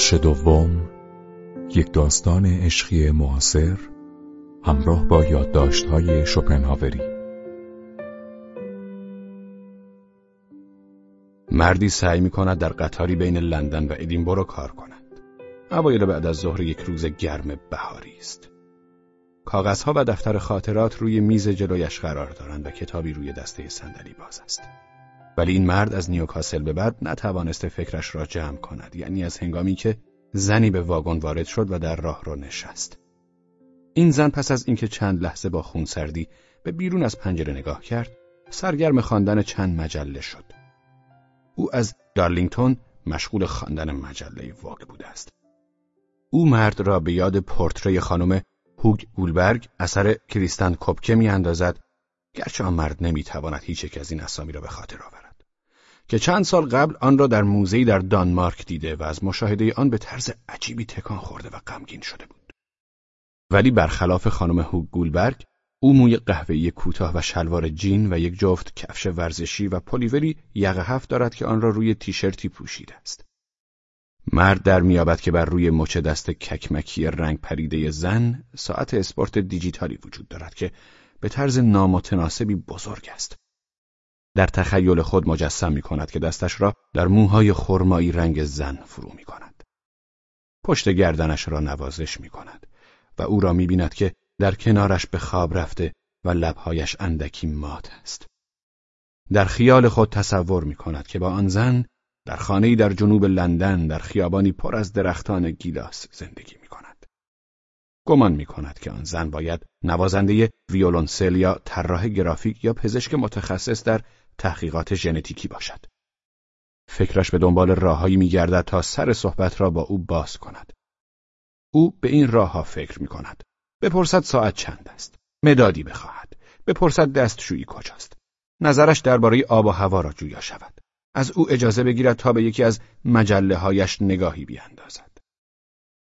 بخش دوم یک داستان عشقی معاصر همراه با یادداشت‌های شوپنهاوری مردی سعی می کند در قطاری بین لندن و ادینبرو کار کند. اوایل بعد از ظهر یک روز گرم بهاری است. کاغذها و دفتر خاطرات روی میز جلویش قرار دارند و کتابی روی دسته صندلی باز است. ولی این مرد از نیوکاسل به بعد نتوانسته فکرش را جمع کند یعنی از هنگامی که زنی به واگن وارد شد و در راه را نشست. این زن پس از اینکه چند لحظه با خونسردی به بیرون از پنجره نگاه کرد سرگرم خواندن چند مجله شد. او از دارلینگتون مشغول خواندن مجله واگ بوده است. او مرد را به یاد پورتری خانم هوگ گولبرگ اثر کریستن کپکه می اندازد گرچه آن مرد نمی‌تواند هیچ یک از این اسامی را به خاطر آورد. که چند سال قبل آن را در موزهی در دانمارک دیده و از مشاهده آن به طرز عجیبی تکان خورده و غمگین شده بود ولی برخلاف خانم هوگ گولبرگ او موی قهوه‌ای کوتاه و شلوار جین و یک جفت کفش ورزشی و پلیوری یقه هفت دارد که آن را روی تیشرتی پوشیده است مرد در میابد که بر روی مچ دست ککمکی رنگ پریده زن ساعت اسپورت دیجیتالی وجود دارد که به طرز نامتناسبی بزرگ است. در تخیل خود مجسم می کند که دستش را در موهای خرمایی رنگ زن فرو می کند. پشت گردنش را نوازش می کند و او را می بیند که در کنارش به خواب رفته و لبهایش اندکی مات است. در خیال خود تصور می کند که با آن زن در خانه‌ای در جنوب لندن در خیابانی پر از درختان گیلاس زندگی می کند. گمان می کند که آن زن باید نوازنده ویولونسل یا طراح گرافیک یا پزشک متخصص در تحقیقات ژنتیکی باشد. فکرش به دنبال راههایی میگردد تا سر صحبت را با او باز کند. او به این راه فکر می کند. بپرسد ساعت چند است. مدادی بخواهد. بپرسد دستشویی کجاست. نظرش درباره آب و هوا را جویا شود. از او اجازه بگیرد تا به یکی از مجله هایش نگاهی بیاندازد.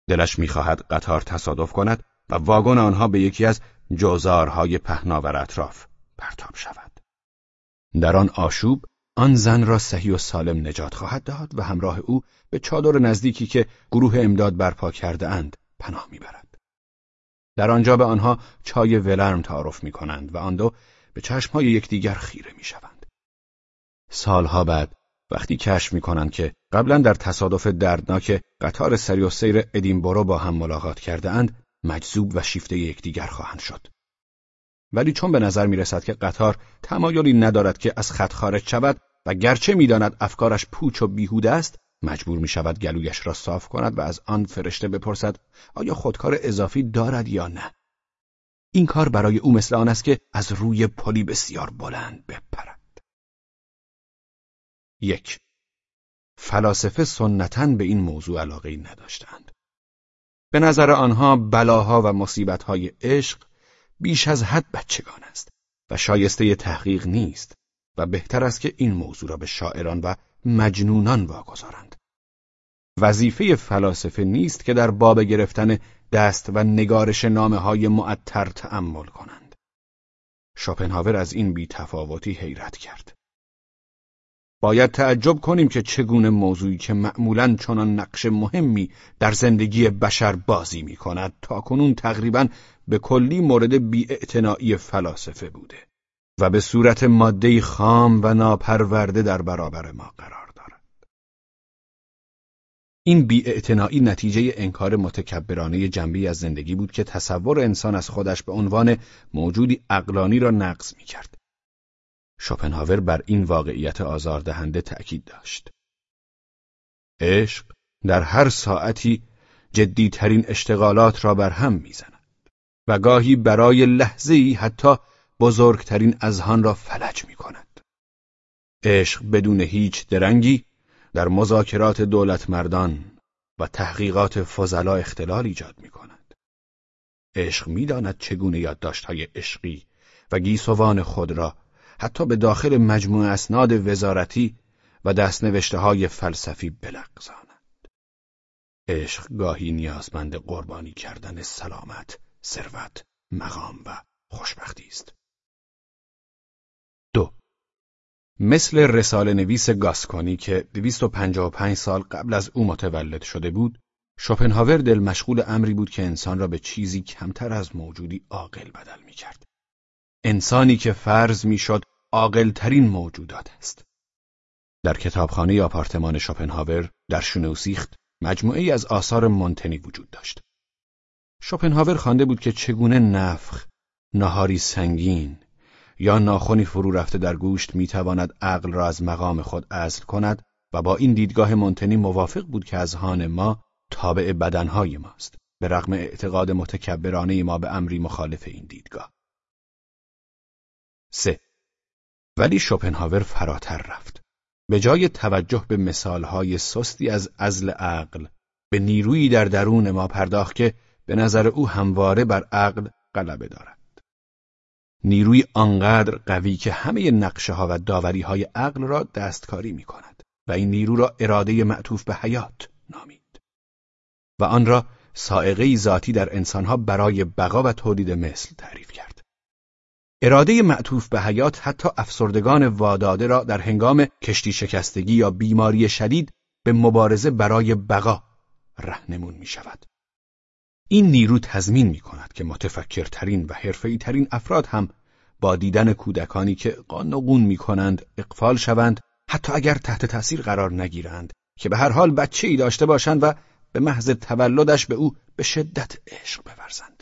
دلش می‌خواهد قطار تصادف کند و واگن آنها به یکی از جوزارهای پهناور اطراف پرتاب شود. در آن آشوب آن زن را صحیح و سالم نجات خواهد داد و همراه او به چادر نزدیکی که گروه امداد برپا کرده اند پناه می‌برد. در آنجا به آنها چای ولرم تعارف می کنند و آن دو به چشمهای یکدیگر خیره می شوند. سالها بعد وقتی کشف می‌کنند که قبلا در تصادف دردناک قطار سریع‌السیر ادینبرو با هم ملاقات کرده اند مجذوب و شیفته یکدیگر خواهند شد ولی چون به نظر می رسد که قطار تمایلی ندارد که از خط خارج شود و گرچه می‌داند افکارش پوچ و بیهوده است مجبور می شود گلویش را صاف کند و از آن فرشته بپرسد آیا خودکار اضافی دارد یا نه این کار برای او مثل آن است که از روی پلی بسیار بلند بپرد یک فلاسفه سنتا به این موضوع علاقه نداشتند. به نظر آنها بلاها و مصیبتهای عشق بیش از حد بچگان است و شایسته تحقیق نیست و بهتر است که این موضوع را به شاعران و مجنونان واگذارند. وظیفه فلاسفه نیست که در باب گرفتن دست و نگارش نامه های معطر تأمل کنند. شوپنهاور از این بیتفاوتی حیرت کرد. باید تعجب کنیم که چگونه موضوعی که معمولا چنان نقش مهمی در زندگی بشر بازی می کند تا کنون تقریبا به کلی مورد بیاعتنائی فلاسفه بوده و به صورت ماده خام و ناپرورده در برابر ما قرار دارد. این بیاعتنائی نتیجه انکار متکبرانه جنبی از زندگی بود که تصور انسان از خودش به عنوان موجودی اقلانی را نقض می کرد. شوپنهاور بر این واقعیت آزاردهنده تأکید داشت. عشق در هر ساعتی جدیترین اشتغالات را بر هم می‌زند و گاهی برای لحظه ای حتی بزرگترین اذهان را فلج می کند. عشق بدون هیچ درنگی در مذاکرات دولت مردان و تحقیقات فضلا اختلال ایجاد می کند. عشق می‌داند چگونه یادداشت‌های عشقی و گیسوان خود را حتی به داخل مجموع اسناد وزارتی و دستنوشته های فلسفی بلغزاند. عشق گاهی نیازمند قربانی کردن سلامت، ثروت، مقام و خوشبختی است. دو مثل رساله نویس گاسکونی که 255 سال قبل از او متولد شده بود، شوپنهاور دل مشغول امری بود که انسان را به چیزی کمتر از موجودی عاقل بدل می کرد. انسانی که فرض می‌شد عاقلترین موجودات است. در کتابخانه آپارتمان شوپنهاور در شنوسیخت مجموعه ای از آثار مونتنی وجود داشت. شوپنهاور خوانده بود که چگونه نفخ، نهاری سنگین یا ناخونی فرو رفته در گوشت می‌تواند عقل را از مقام خود ازل کند و با این دیدگاه مونتنی موافق بود که از هان ما تابع بدنهای ماست به رغم اعتقاد متکبرانه ما به امری مخالف این دیدگاه. 3. ولی شوپنهاور فراتر رفت. به جای توجه به مثالهای سستی از ازل عقل به نیرویی در درون ما پرداخت که به نظر او همواره بر عقل غلبه دارد. نیروی آنقدر قوی که همه نقشه ها و داوری های عقل را دستکاری می کند و این نیرو را اراده معطوف به حیات نامید و آن را سائقه ذاتی در انسانها برای بقا و تولید مثل تعریف کرد. اراده معطوف به حیات حتی افسردگان واداده را در هنگام کشتی شکستگی یا بیماری شدید به مبارزه برای بقا رهنمون می شود. این نیرو تضمین می کند که متفکرترین و حرفه‌ای ترین افراد هم با دیدن کودکانی که قانقون می کنند اقفال شوند حتی اگر تحت تأثیر قرار نگیرند که به هر حال بچه ای داشته باشند و به محض تولدش به او به شدت عشق بورزند.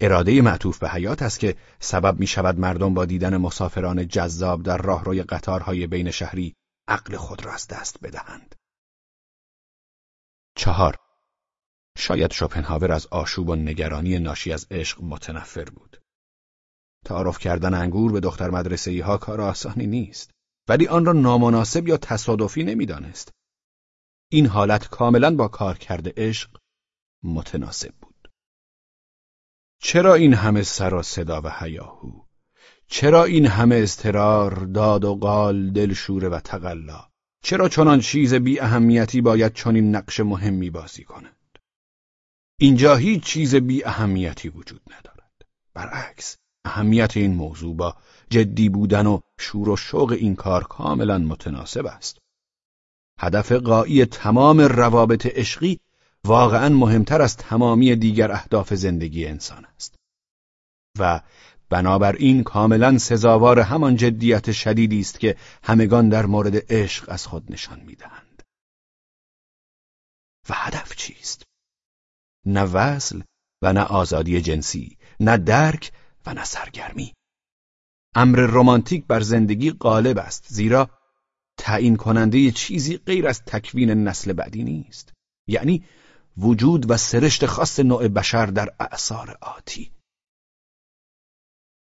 اراده معطوف به حیات است که سبب می شود مردم با دیدن مسافران جذاب در راهروی قطارهای بین شهری عقل خود را از دست بدهند. چهار شاید شوپنهاور از آشوب و نگرانی ناشی از عشق متنفر بود. تعارف کردن انگور به دختر مدرسه ها کار آسانی نیست ولی آن را نامناسب یا تصادفی نمی‌دانست. این حالت کاملا با کار کرده عشق متناسب بود. چرا این همه سر و صدا و هیاهو؟ چرا این همه استرار، داد و قال، دلشوره و تقلا؟ چرا چنان چیز بی اهمیتی باید چنین نقش مهمی بازی کند؟ اینجا هیچ چیز بی اهمیتی وجود ندارد. برعکس، اهمیت این موضوع با جدی بودن و شور و شوق این کار کاملا متناسب است. هدف قایی تمام روابط عشقی واقعا مهمتر از تمامی دیگر اهداف زندگی انسان است. و بنابراین کاملا سزاوار همان جدیت شدیدی است که همگان در مورد عشق از خود نشان می‌دهند. و هدف چیست؟ نه وصل و نه آزادی جنسی نه درک و نه سرگرمی. امر رمانتیک بر زندگی غالب است زیرا تعیین کننده چیزی غیر از تکوین نسل بعدی نیست. یعنی وجود و سرشت خاص نوع بشر در اعثار آتی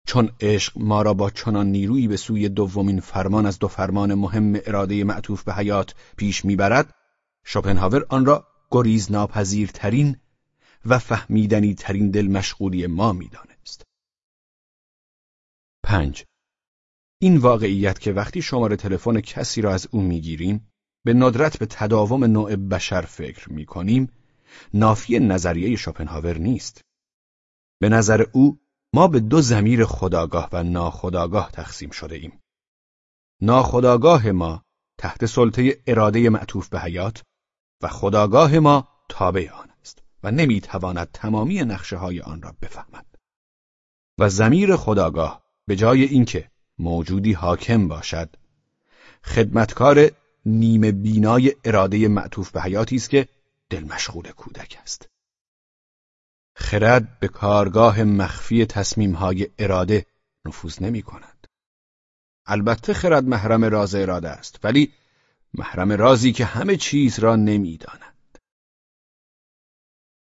چون عشق ما را با چنان نیرویی به سوی دومین فرمان از دو فرمان مهم اراده معطوف به حیات پیش می‌برد شوپنهاور آن را گریز ناپذیرترین و فهمیدنی ترین دل مشغولی ما می‌دانست. پنج این واقعیت که وقتی شماره تلفن کسی را از او می‌گیریم به ندرت به تداوم نوع بشر فکر می‌کنیم نافی نظریه شوپنهاور نیست. به نظر او ما به دو زمیر خداگاه و ناخداگاه تقسیم شده ایم. ناخداگاه ما تحت سلطه اراده معطوف به حیات و خداگاه ما تابع آن است و نمی‌تواند تمامی نقشه های آن را بفهمد. و زمیر خداگاه به جای اینکه موجودی حاکم باشد خدمتکار نیمه بینای اراده معطوف به حیاتی است که دل مشغول کودک است. خرد به کارگاه مخفی تصمیمهای اراده نفوذ نمی کند. البته خرد محرم راز اراده است ولی محرم رازی که همه چیز را نمی‌داند.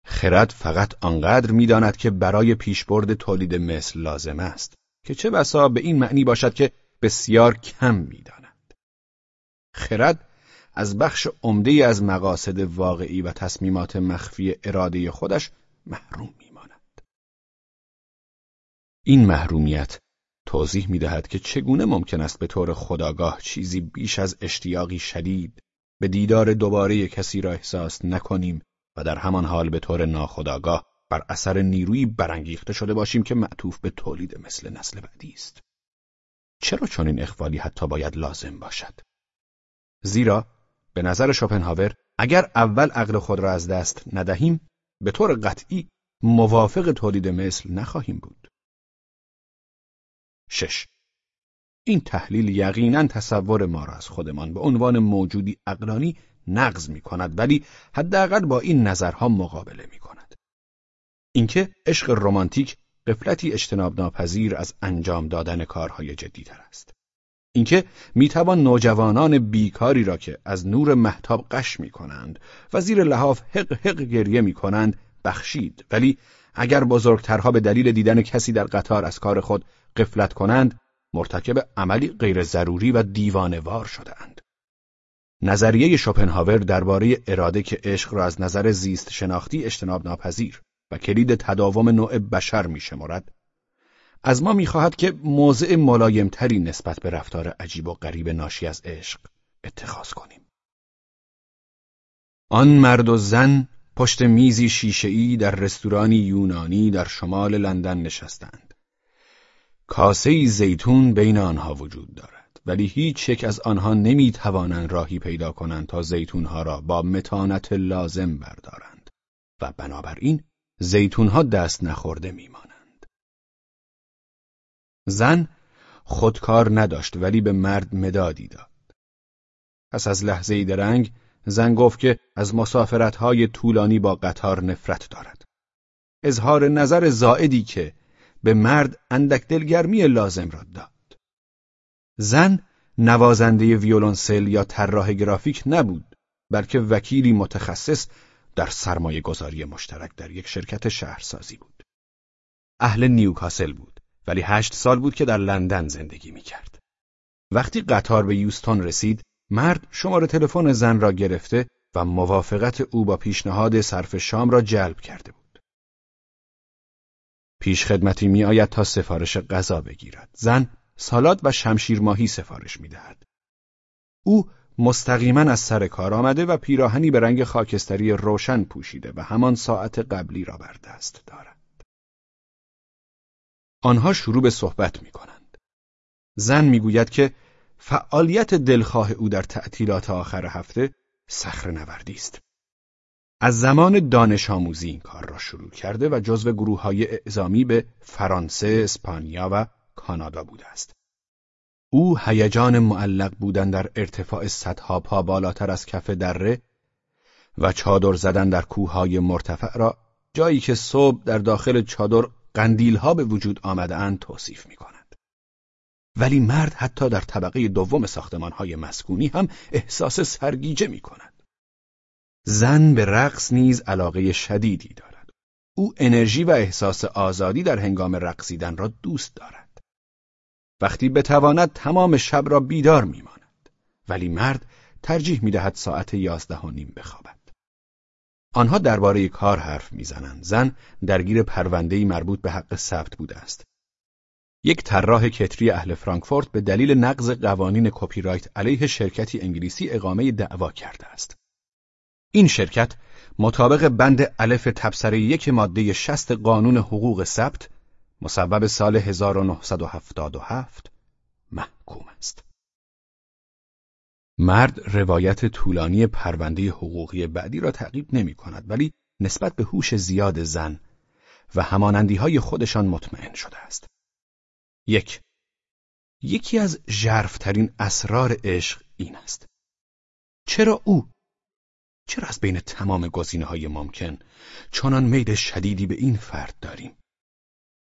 خرد فقط آنقدر می‌داند که برای پیشبرد تولید مثل لازم است که چه بسا به این معنی باشد که بسیار کم می‌داند. خرد از بخش عمده از مقاصد واقعی و تصمیمات مخفی اراده خودش محروم میماند. این محرومیت توضیح می‌دهد که چگونه ممکن است به طور خداگاه چیزی بیش از اشتیاقی شدید به دیدار دوباره کسی را احساس نکنیم و در همان حال به طور ناخداگاه بر اثر نیرویی برانگیخته شده باشیم که معطوف به تولید مثل نسل بعدی است. چرا چنین اخوالی حتی باید لازم باشد؟ زیرا به نظر شوپنهاور اگر اول عقل خود را از دست ندهیم به طور قطعی موافق تولید مثل نخواهیم بود. 6. این تحلیل یقینا تصور ما را از خودمان به عنوان موجودی اقلانی نقض می کند ولی حداقل با این نظرها مقابله می کند. اینکه عشق رمانتیک قفلتی اجتناب ناپذیر از انجام دادن کارهای جدیتر است. اینکه می‌توان نوجوانان بیکاری را که از نور محتاب قش می کنند و زیر لحاف حق حق گریه می کنند بخشید ولی اگر بزرگترها به دلیل دیدن کسی در قطار از کار خود قفلت کنند مرتکب عملی غیر ضروری و دیوانوار شدهاند. نظریه شوپنهاور درباره اراده که عشق را از نظر زیست شناختی اجتناب ناپذیر و کلید تداوم نوع بشر میشمارد از ما می‌خواهد که موضع ملایمتری نسبت به رفتار عجیب و غریب ناشی از عشق اتخاذ کنیم. آن مرد و زن پشت میزی شیشهای در رستورانی یونانی در شمال لندن نشستند. کاسه زیتون بین آنها وجود دارد ولی هیچ یک از آنها نمی توانند راهی پیدا کنند تا زیتونها را با متانت لازم بردارند و بنابراین زیتونها دست نخورده میمانند. زن خودکار نداشت ولی به مرد مدادی داد. پس از لحظه درنگ زن گفت که از مسافرتهای طولانی با قطار نفرت دارد. اظهار نظر زائدی که به مرد اندک دلگرمی لازم را داد. زن نوازنده ویولونسل یا طراح گرافیک نبود بلکه وکیلی متخصص در سرمایه گذاری مشترک در یک شرکت شهرسازی بود. اهل نیوکاسل بود ولی هشت سال بود که در لندن زندگی می کرد. وقتی قطار به یوستون رسید مرد شماره تلفن زن را گرفته و موافقت او با پیشنهاد صرف شام را جلب کرده بود. پیش خدمتی می آید تا سفارش غذا بگیرد. زن سالاد و شمشیر ماهی سفارش می دهد. او مستقیما از سر کار آمده و پیراهنی به رنگ خاکستری روشن پوشیده و همان ساعت قبلی را بر دست دارد. آنها شروع به صحبت می کنند. زن می‌گوید که فعالیت دلخواه او در تعطیلات آخر هفته سخر نوردی است. از زمان دانش آموزی این کار را شروع کرده و جزو گروه های اعزامی به فرانسه، اسپانیا و کانادا بوده است. او هیجان معلق بودن در ارتفاع صدها پا بالاتر از کف دره و چادر زدن در کوههای مرتفع را جایی که صبح در داخل چادر قندیلها به وجود آمده اند توصیف می کند. ولی مرد حتی در طبقه دوم ساختمانهای مسکونی هم احساس سرگیجه می کند. زن به رقص نیز علاقه شدیدی دارد. او انرژی و احساس آزادی در هنگام رقصیدن را دوست دارد. وقتی بتواند تمام شب را بیدار میماند ولی مرد ترجیح می‌دهد ساعت یازده و نیم بخوابد آنها درباره کار حرف می‌زنند. زن درگیر پرونده‌ای مربوط به حق ثبت بوده است. یک طراح کتری اهل فرانکفورت به دلیل نقض قوانین کپی رایت علیه شرکتی انگلیسی اقامه دعوا کرده است. این شرکت مطابق بند الف تبصره یک ماده شست قانون حقوق ثبت مصوب سال 1977 محکوم است. مرد روایت طولانی پرونده حقوقی بعدی را تعقیب نمی کند ولی نسبت به هوش زیاد زن و همانندی های خودشان مطمئن شده است. یک یکی از ژرفترین اسرار عشق این است. چرا او؟ چرا از بین تمام گزینه های ممکن چنان میل شدیدی به این فرد داریم؟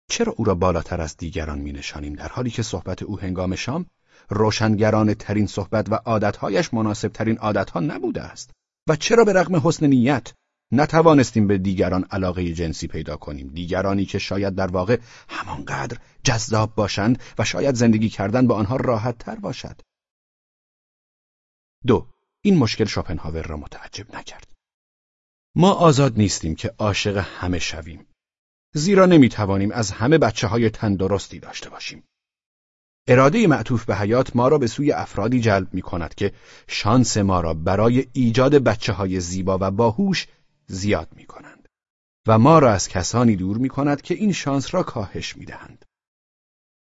چرا او را بالاتر از دیگران می نشانیم در حالی که صحبت او هنگام شام روشنگران ترین صحبت و عادتهایش مناسب ترین عادتها نبوده است. و چرا به رغم حسن نیت نتوانستیم به دیگران علاقه جنسی پیدا کنیم؟ دیگرانی که شاید در واقع همانقدر جذاب باشند و شاید زندگی کردن با آنها راحت تر باشد. دو این مشکل شوپنهاور را متعجب نکرد. ما آزاد نیستیم که عاشق همه شویم. زیرا نمی‌توانیم از همه بچه های تندرستی داشته باشیم. اراده معطوف به حیات ما را به سوی افرادی جلب می کند که شانس ما را برای ایجاد بچه های زیبا و باهوش زیاد می کنند و ما را از کسانی دور می کند که این شانس را کاهش می دهند.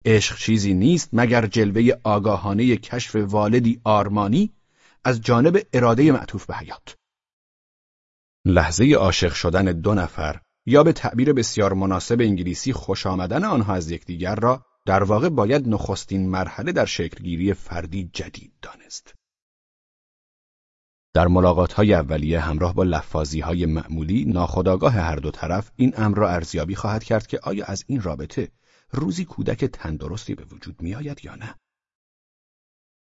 عشق چیزی نیست مگر جلوه آگاهانه کشف والدی آرمانی از جانب اراده معطوف به حیات. لحظه عاشق شدن دو نفر یا به تعبیر بسیار مناسب انگلیسی خوش آمدن آنها از یکدیگر را در واقع باید نخستین مرحله در شکلگیری فردی جدید دانست. در ملاقات های اولیه همراه با لفاظی های معمولی ناخداگاه هر دو طرف این امر را ارزیابی خواهد کرد که آیا از این رابطه روزی کودک تندرستی به وجود می آید یا نه؟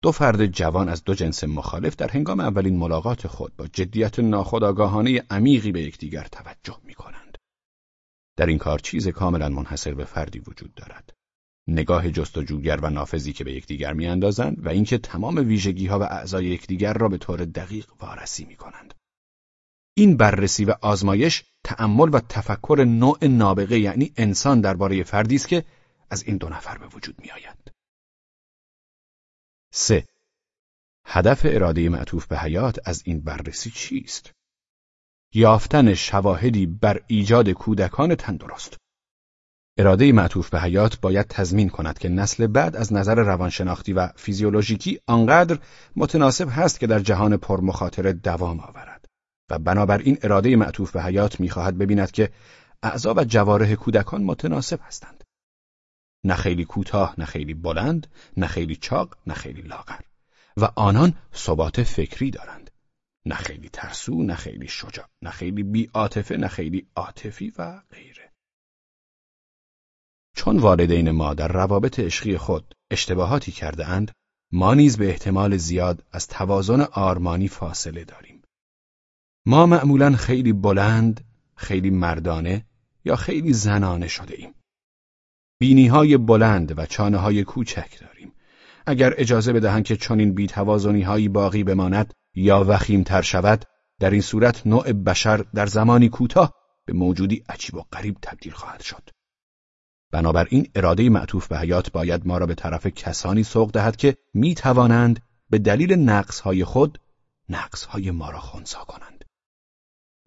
دو فرد جوان از دو جنس مخالف در هنگام اولین ملاقات خود با جدیت ناخودآگاهانه عمیقی به یکدیگر توجه می کنند. در این کار چیز کاملا منحصر به فردی وجود دارد. نگاه جستجوگر و نافذی که به یکدیگر میاندازند و اینکه تمام ویژگی ها و اعضای یکدیگر را به طور دقیق وارسی می کنند. این بررسی و آزمایش تأمل و تفکر نوع نابغه یعنی انسان درباره فردی است که از این دو نفر به وجود می آید. 3. هدف اراده معطوف به حیات از این بررسی چیست؟ یافتن شواهدی بر ایجاد کودکان تندرست اراده معطوف به حیات باید تضمین کند که نسل بعد از نظر روانشناختی و فیزیولوژیکی آنقدر متناسب هست که در جهان پرمخاطره دوام آورد. و بنابراین اراده معطوف به حیات می‌خواهد ببیند که اعضا و جواره کودکان متناسب هستند. نه خیلی کوتاه نه خیلی بلند نه خیلی چاق نه خیلی لاغر. و آنان ثبات فکری دارند. نه خیلی ترسو نه خیلی شجاع نه خیلی بی عاطفه نه خیلی عاطفی و غیره. چون والدین ما در روابط عشقی خود اشتباهاتی کرده اند ما نیز به احتمال زیاد از توازن آرمانی فاصله داریم ما معمولا خیلی بلند خیلی مردانه یا خیلی زنانه شده ایم بینی های بلند و چانه های کوچک داریم. اگر اجازه بدهند که چنین بیتوازنی هایی باقی بماند یا وخیم تر شود در این صورت نوع بشر در زمانی کوتاه به موجودی عجیب و غریب تبدیل خواهد شد. بنابراین اراده معطوف به حیات باید ما را به طرف کسانی سوق دهد که می توانند به دلیل نقص های خود نقص های ما را خونسا کنند.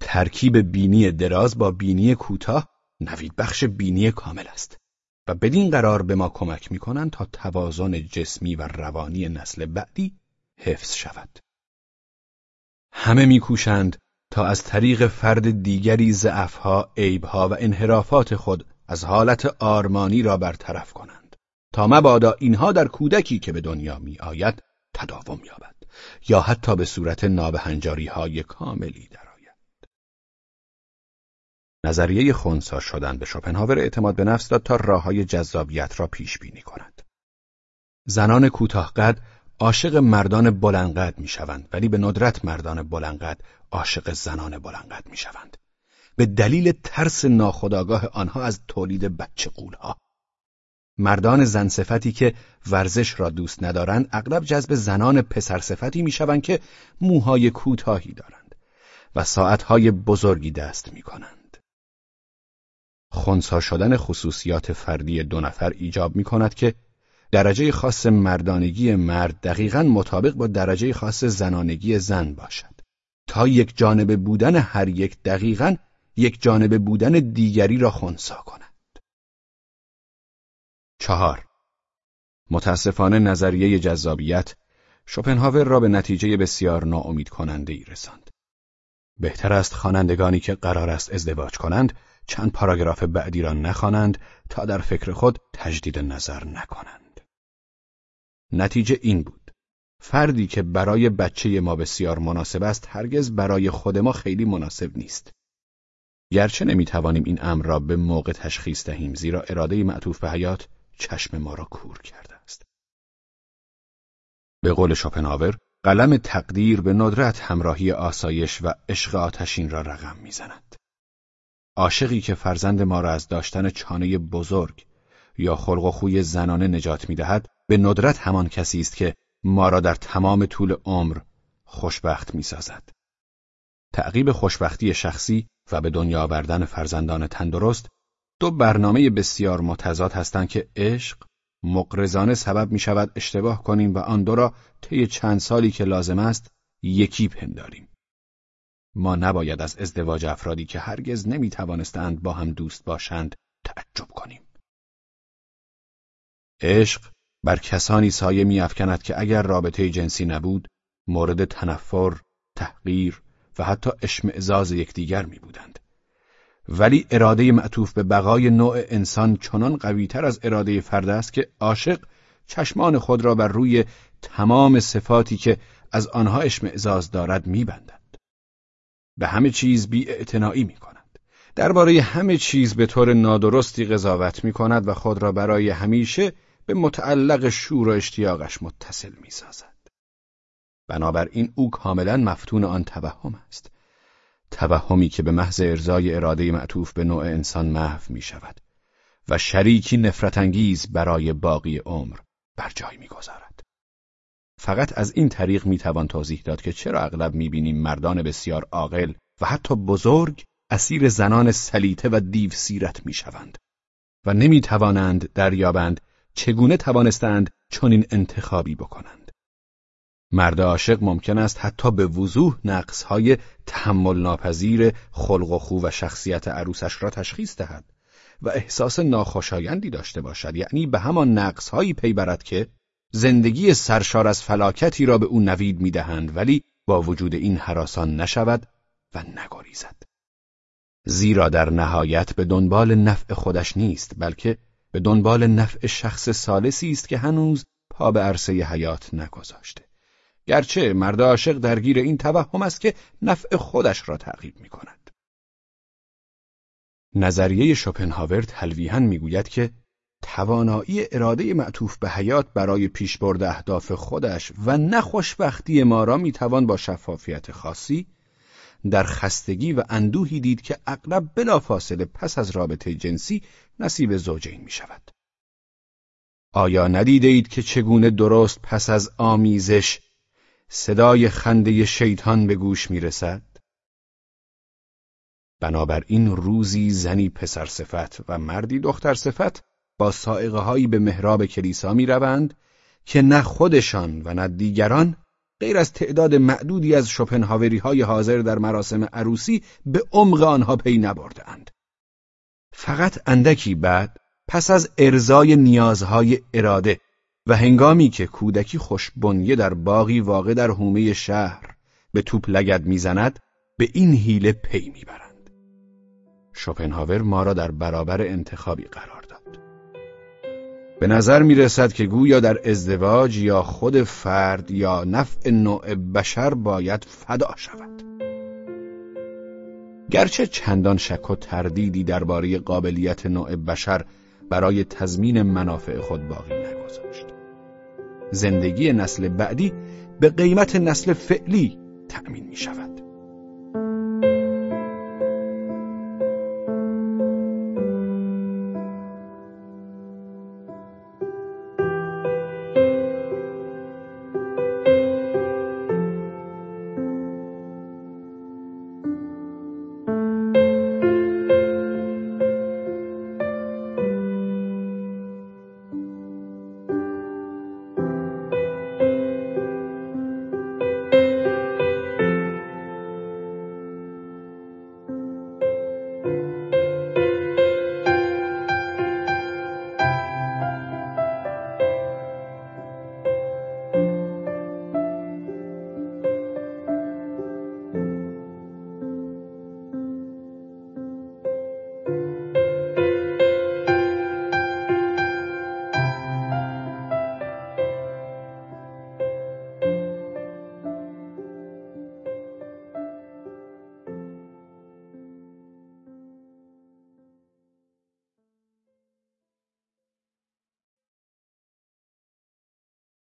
ترکیب بینی دراز با بینی کوتاه نوید بخش بینی کامل است. و بدین قرار به ما کمک می‌کنند تا توازن جسمی و روانی نسل بعدی حفظ شود. همه میکوشند تا از طریق فرد دیگری ضعفها، عیبها و انحرافات خود از حالت آرمانی را برطرف کنند تا مبادا اینها در کودکی که به دنیا می آید تداوم یابد یا حتی به صورت نابهنجاری های کاملی در نظریه خونسا شدن به شوپنهاور اعتماد به نفس داد تا راههای جذابیت را پیش بینی کند. زنان کوتاهقد عاشق مردان بلندقد می‌شوند ولی به ندرت مردان بلندقد عاشق زنان بلندقد می‌شوند. به دلیل ترس ناخودآگاه آنها از تولید بچه قولها. مردان زن صفتی که ورزش را دوست ندارند اغلب جذب زنان پسر صفتی می‌شوند که موهای کوتاهی دارند و ساعتهای بزرگی دست می‌کنند. خونسا شدن خصوصیات فردی دو نفر ایجاب می کند که درجه خاص مردانگی مرد دقیقا مطابق با درجه خاص زنانگی زن باشد تا یک جانب بودن هر یک دقیقا یک جانب بودن دیگری را خونسا کند چهار متاسفانه نظریه جذابیت شوپنهاور را به نتیجه بسیار ناامید کننده ای رساند. بهتر است خوانندگانی که قرار است ازدواج کنند چند پاراگراف بعدی را نخوانند تا در فکر خود تجدید نظر نکنند. نتیجه این بود. فردی که برای بچه ما بسیار مناسب است هرگز برای خود ما خیلی مناسب نیست. گرچه نمی‌توانیم این امر را به موقع تشخیص دهیم زیرا اراده معطوف به حیات چشم ما را کور کرده است. به قول شوپنهاور قلم تقدیر به ندرت همراهی آسایش و عشق آتشین را رقم می‌زند. عاشقی که فرزند ما را از داشتن چانه بزرگ یا خلق و خوی زنانه نجات می‌دهد به ندرت همان کسی است که ما را در تمام طول عمر خوشبخت می‌سازد. تعقیب خوشبختی شخصی و به دنیا آوردن فرزندان تندرست دو برنامه بسیار متضاد هستند که عشق مقرزانه سبب می شود اشتباه کنیم و آن دو را طی چند سالی که لازم است یکی پنداریم. ما نباید از ازدواج افرادی که هرگز نمی توانستند با هم دوست باشند تعجب کنیم. عشق بر کسانی سایه میافکند که اگر رابطه جنسی نبود مورد تنفر، تحقیر و حتی اشمعزاز یکدیگر می بودند. ولی اراده معطوف به بقای نوع انسان چنان قویتر از اراده فرد است که عاشق چشمان خود را بر روی تمام صفاتی که از آنها اشمعزاز دارد میبندد. به همه چیز بی می کند. درباره همه چیز به طور نادرستی قضاوت می کند و خود را برای همیشه به متعلق شور و اشتیاقش متصل می سازد. بنابراین او کاملا مفتون آن توهم است. توهمی که به محض ارزای اراده معطوف به نوع انسان محو می شود و شریکی نفرت انگیز برای باقی عمر بر جای می گذارد. فقط از این طریق می توان توضیح داد که چرا اغلب می بینیم مردان بسیار عاقل و حتی بزرگ اسیر زنان سلیته و دیو سیرت می شوند و نمی توانند دریابند چگونه توانستند چنین انتخابی بکنند. مرد عاشق ممکن است حتی به وضوح نقصهای تحمل ناپذیر خلق و خو و شخصیت عروسش را تشخیص دهد و احساس ناخوشایندی داشته باشد. یعنی به همان نقصهایی پی برد که زندگی سرشار از فلاکتی را به او نوید می‌دهند ولی با وجود این حراسان نشود و نگریزد. زیرا در نهایت به دنبال نفع خودش نیست بلکه به دنبال نفع شخص سالسی است که هنوز پا به عرصه حیات نگذاشته. گرچه مرد عاشق درگیر این توهم است که نفع خودش را تعقیب می کند. نظریه شوپنهاور تلویحا می‌گوید که توانایی اراده معطوف به حیات برای پیشبرد اهداف خودش و نخوشبختی ما را می‌توان با شفافیت خاصی در خستگی و اندوهی دید که اغلب بلافاصله پس از رابطه جنسی نصیب زوجین می شود. آیا ندیده اید که چگونه درست پس از آمیزش صدای خنده شیطان به گوش می رسد؟ بنابراین روزی زنی پسر صفت و مردی دختر صفت با سائقه هایی به محراب کلیسا می روند که نه خودشان و نه دیگران غیر از تعداد معدودی از شپنهاوری های حاضر در مراسم عروسی به عمق آنها پی نبردند. فقط اندکی بعد پس از ارزای نیازهای اراده و هنگامی که کودکی خوشبنیه در باقی واقع در حومه شهر به توپ لگد می‌زند به این حیله پی می‌برند. شوپنهاور ما را در برابر انتخابی قرار داد. به نظر می رسد که گویا در ازدواج یا خود فرد یا نفع نوع بشر باید فدا شود. گرچه چندان شک و تردیدی درباره قابلیت نوع بشر برای تضمین منافع خود باقی نگذاشت. زندگی نسل بعدی به قیمت نسل فعلی تأمین می شود.